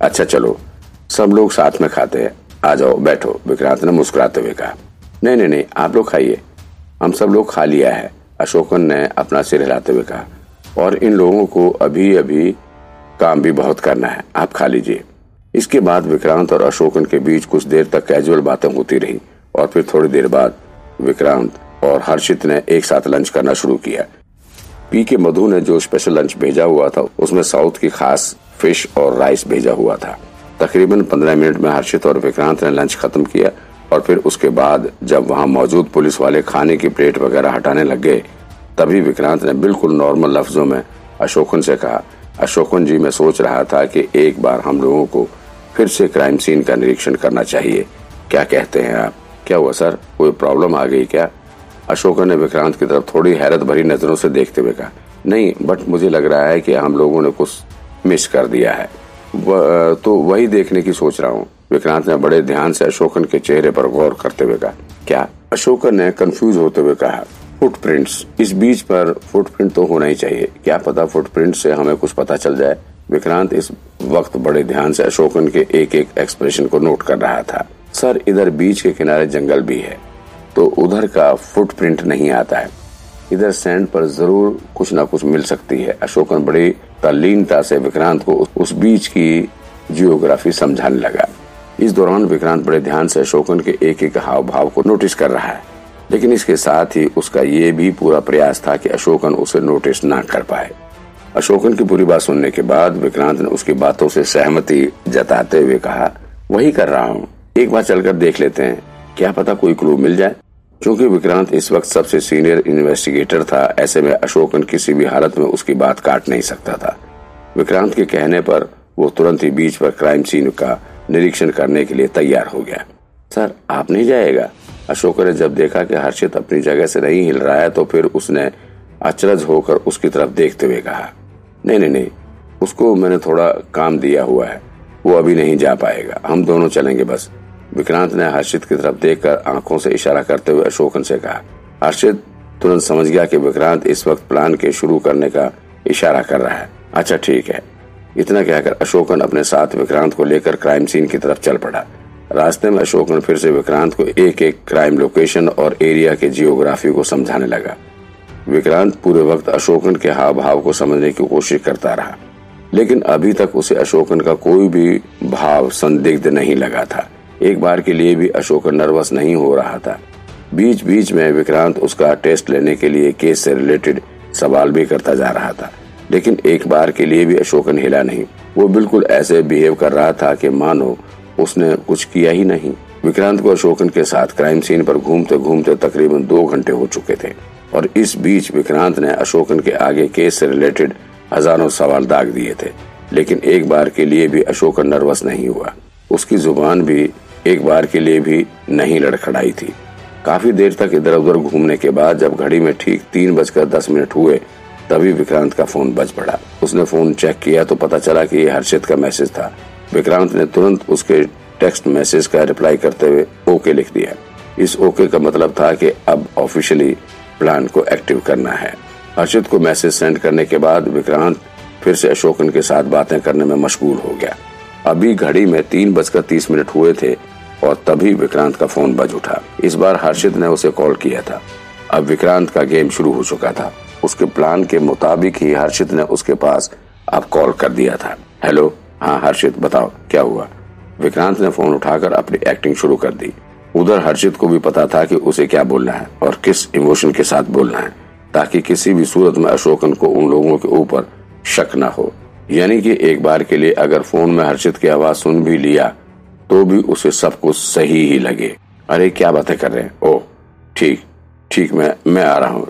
अच्छा चलो। सब लोग साथ में खाते हैं। आ जाओ, बैठो। विक्रांत ने मुस्कुराते हुए कहा, नहीं नहीं नहीं, आप लोग खाइए। हम सब लोग खा लिया है। अशोकन ने अपना सिर हिलाते हुए कहा, और इन लोगों को अभी अभी काम भी बहुत करना है। आप खा लीजिए। इसके बाद विक्रांत और अशोकन के बीच कुछ देर तक कैजुअल बातें होती रही और फिर थोड़ी देर बाद विक्रांत और हर्षित ने एक साथ लंच करना शुरू किया। पी के मधु ने जो स्पेशल लंच भेजा हुआ था, उसमें साउथ की खास फ़िश और राइस भेजा हुआ था। तकरीबन पंद्रह मिनट में हर्षित और विक्रांत ने लंच खत्म किया और फिर उसके बाद जब वहाँ मौजूद पुलिस वाले खाने की प्लेट वगैरह हटाने लग गए, तभी विक्रांत ने बिल्कुल नॉर्मल लफ्जों में अशोकन से कहा, अशोकन जी, मैं सोच रहा था कि एक बार हम लोगों को फिर से क्राइम सीन का निरीक्षण करना चाहिए। क्या कहते हैं आप? क्या हुआ सर? कोई प्रॉब्लम आ गई क्या? अशोकन ने विक्रांत की तरफ़ थोड़ी हैरत भरी नज़रों से देखते हुए कहा, नहीं, बट मुझे लग रहा है कि हम लोगों ने कुछ मिस कर दिया है। व, तो वही देखने की सोच रहा हूँ। विक्रांत ने बड़े ध्यान से अशोकन के चेहरे पर गौर करते हुए कहा क्या? अशोकन ने कंफ्यूज होते हुए कहा फुटप्रिंट्स इस बीच पर फुटप्रिंट तो होना ही चाहिए। क्या पता फुटप्रिंट से हमें कुछ पता चल जाए? विक्रांत इस वक्त बड़े ध्यान से अशोकन के एक एक एक्सप्रेशन को नोट कर रहा था। सर इधर बीच के किनारे जंगल भी है तो उधर का फुटप्रिंट नहीं आता है। इधर सैंड पर ज़रूर कुछ ना कुछ मिल सकती है। अशोकन बड़ी तल्लीनता से विक्रांत को उस बीच की जियोग्राफी समझाने लगा। इस दौरान विक्रांत बड़े ध्यान से अशोकन के एक एक हाव भाव को नोटिस कर रहा है। लेकिन इसके साथ ही उसका ये भी पूरा प्रयास था कि अशोकन उसे नोटिस ना कर पाए। अशोकन की पूरी बात सुनने के बाद विक्रांत ने उसकी बातों से सहमति जताते हुए कहा, वही कर रहा हूँ। एक बार चलकर देख लेते हैं। क्या पता कोई क्लू मिल जाए? क्योंकि विक्रांत इस वक्त सबसे सीनियर इन्वेस्टिगेटर था, ऐसे में अशोकन किसी भी हालत में उसकी बात काट नहीं सकता था। विक्रांत के कहने पर वो तुरंत ही बीच पर क्राइम सीन का निरीक्षण करने के लिए तैयार हो गया। सर, आप नहीं जाएगा? अशोक ने जब देखा कि हर्षित अपनी जगह से नहीं हिल रहा है तो फिर उसने अचरज होकर उसकी तरफ़ देखते हुए कहा, नहीं नहीं नहीं, उसको मैंने थोड़ा काम दिया हुआ है, वो अभी नहीं जा पाएगा। हम दोनों चलेंगे बस। विक्रांत ने हर्षित की तरफ़ देखकर आँखों से इशारा करते हुए अशोकन से कहा, हर्षित, तुरंत समझ गया कि विक्रांत इस वक्त प्लान के शुरू करने का इशारा कर रहा है। अच्छा ठीक है। इतना कहकर अशोकन अपने साथ विक्रांत को लेकर क्राइम सीन की तरफ़ चल पड़ा। रास्ते में अशोकन फिर से विक्रांत को एक एक क्राइम लोकेशन और एरिया के जियोग्राफी को समझाने लगा। विक्रांत पूरे वक्त अशोकन के हाव भाव को समझने की कोशिश करता रहा, लेकिन अभी तक उसे अशोकन का कोई भी भाव संदिग्ध नहीं लगा था। एक बार के लिए भी अशोकन नर्वस नहीं हो रहा था। बीच बीच में विक्रांत उसका टेस्ट लेने के लिए केस से रिलेटेड सवाल भी करता जा रहा था। लेकिन एक बार के लिए भी अशोकन हिला नहीं। वो बिल्कुल ऐसे बिहेव कर रहा था कि मानो उसने कुछ किया ही नहीं। विक्रांत को अशोकन के साथ क्राइम सीन पर घूमते घूमते तकरीबन दो घंटे हो चुके थे। और इस बीच विक्रांत ने अशोकन के आगे केस से रिलेटेड हज़ारों सवाल दाग दिए थे। लेकिन एक बार के लिए भी अशोकन नर्वस नहीं हुआ। उसकी ज़ुबान भी एक बार के लिए भी नहीं लड़खड़ाई थी। काफ़ी देर तक इधर उधर घूमने के बाद जब घड़ी में ठीक तीन बजकर दस मिनट हुए, तभी विक्रांत का फ़ोन बज पड़ा। उसने फ़ोन चेक किया तो पता चला कि ये हर्षित का मैसेज था। विक्रांत ने तुरंत उसके टेक्स्ट मैसेज का रिप्लाई करते हुए ओके लिख दिया। इस ओके का मतलब था कि अब ऑफिशियली प्लान को एक्टिव करना है। हर्षित को मैसेज सेंड करने के बाद विक्रांत फिर से अशोकन के साथ बातें करने में मशगूल हो गया। अभी घड़ी में तीन बजकर तीस मिनट हुए थे और तभी विक्रांत का फ़ोन बज उठा। इस बार हर्षित ने उसे कॉल किया था। अब विक्रांत का गेम शुरू हो चुका था। उसके प्लान के मुताबिक ही हर्षित ने उसके पास अब कॉल कर दिया था। हेलो? हाँ हर्षित, बताओ, क्या हुआ? विक्रांत ने फ़ोन उठाकर अपनी एक्टिंग शुरू कर दी। उधर हर्षित को भी पता था कि उसे क्या बोलना है और किस इमोशन के साथ बोलना है, ताकि किसी भी सूरत में अशोकन को उन लोगों के ऊपर शक न हो। यानी कि एक बार के लिए अगर फ़ोन में हर्षित की आवाज़ सुन भी लिया तो भी उसे सब कुछ सही ही लगे। अरे, क्या बातें कर रहे हैं? ओ ठीक ठीक, मैं मैं आ रहा हूँ।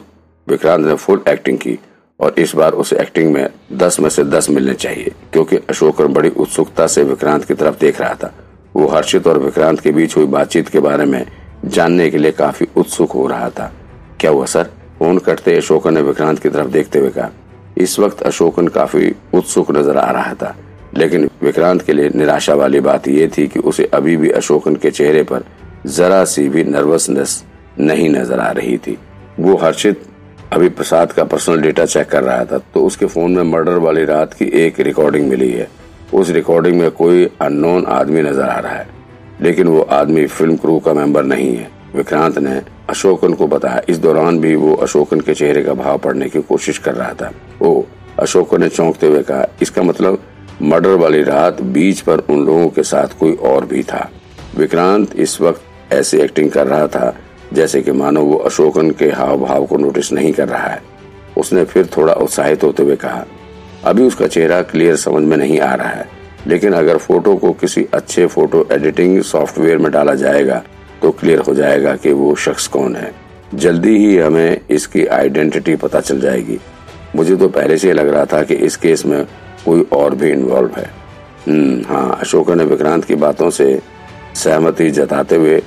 विक्रांत ने फुल एक्टिंग की और इस बार उसे एक्टिंग में दस में से दस मिलने चाहिए, क्योंकि अशोकन बड़ी उत्सुकता से विक्रांत की तरफ़ देख रहा था। वो हर्षित और विक्रांत के बीच हुई बातचीत के बारे में जानने के लिए काफ़ी उत्सुक हो रहा था। क्या हुआ, सर? फ़ोन करते अशोकन ने विक्रांत की तरफ़ देखते हुए कहा। इस वक्त अशोकन काफ़ी उत्सुक नज़र आ रहा था। लेकिन विक्रांत के लिए निराशा वाली बात यह थी कि उसे अभी भी अशोकन के चेहरे पर जरा सी भी नर्वसनेस नहीं नज़र आ रही थी। वो हर्षित, अभी प्रसाद का पर्सनल डेटा चेक कर रहा था तो उसके फ़ोन में मर्डर वाली रात की एक रिकॉर्डिंग मिली है। उस रिकॉर्डिंग में कोई अननोन आदमी नज़र आ रहा है, लेकिन वो आदमी फ़िल्म क्रू का मेंबर नहीं है। विक्रांत ने अशोकन को बताया। इस दौरान भी वो अशोकन के चेहरे का भाव पढ़ने की कोशिश कर रहा था। ओ, अशोकन ने चौंकते हुए कहा, इसका मतलब मर्डर वाली रात बीच पर उन लोगों के साथ कोई और भी था। विक्रांत इस वक्त ऐसी एक्टिंग कर रहा था, जैसे कि मानो वो अशोकन के हाव भाव को नोटिस नहीं कर रहा है। उसने फिर थोड़ा उत्साहित होते हुए कहा, अभी उसका चेहरा क्लियर समझ में नहीं आ रहा है, लेकिन अगर फ़ोटो को किसी अच्छे फ़ोटो एडिटिंग सॉफ्टवेयर में डाला जाएगा तो क्लियर हो जाएगा कि वो शख्स कौन है। जल्दी ही हमें इसकी आइडेंटिटी पता चल जाएगी। मुझे तो पहले से लग रहा था कि इस केस में कोई और भी इन्वॉल्व है। हम्म, हाँ अशोक ने विक्रांत की बातों से सहमति जताते हुए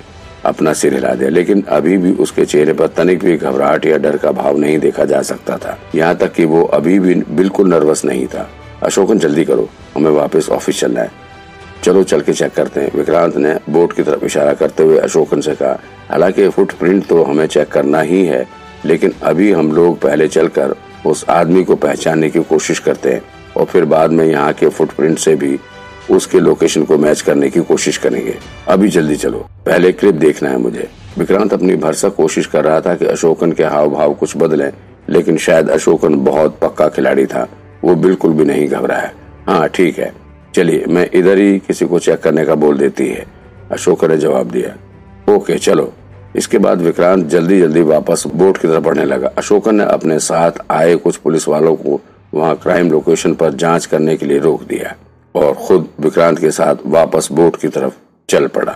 अपना सिर हिला दिया लेकिन अभी भी उसके चेहरे पर तनिक भी घबराहट या डर का भाव नहीं देखा जा सकता था। यहाँ तक कि वो अभी भी बिल्कुल नर्वस नहीं था। अशोकन जल्दी करो हमें वापस ऑफ़िस चलना है। चलो चल के चेक करते हैं। विक्रांत ने बोर्ड की तरफ़ इशारा करते हुए अशोकन से कहा हालाँकि फुटप्रिंट तो हमें चेक करना ही है लेकिन अभी हम लोग पहले चलकर उस आदमी को पहचानने की कोशिश करते हैं। और फिर बाद में यहाँ के फुटप्रिंट से भी उसके लोकेशन को मैच करने की कोशिश करेंगे। अभी जल्दी चलो। पहले क्लिप देखना है मुझे। विक्रांत अपनी भरसक कोशिश कर रहा था कि अशोकन के हाव भाव कुछ बदले, लेकिन शायद अशोकन बहुत पक्का खिलाड़ी था। वो बिल्कुल भी नहीं घबराया। हाँ ठीक है। चलिए, मैं इधर ही किसी को चेक करने का बोल देती है। अशोक ने जवाब दिया। ओके, चलो। इसके बाद विक्रांत जल्दी जल्दी वापस बोट की तरफ़ बढ़ने लगा। अशोकन ने अपने साथ आए कुछ पुलिस वालों को वहाँ क्राइम लोकेशन पर जाँच करने के लिए रोक दिया और खुद विक्रांत के साथ वापस बोट की तरफ़ चल पड़ा।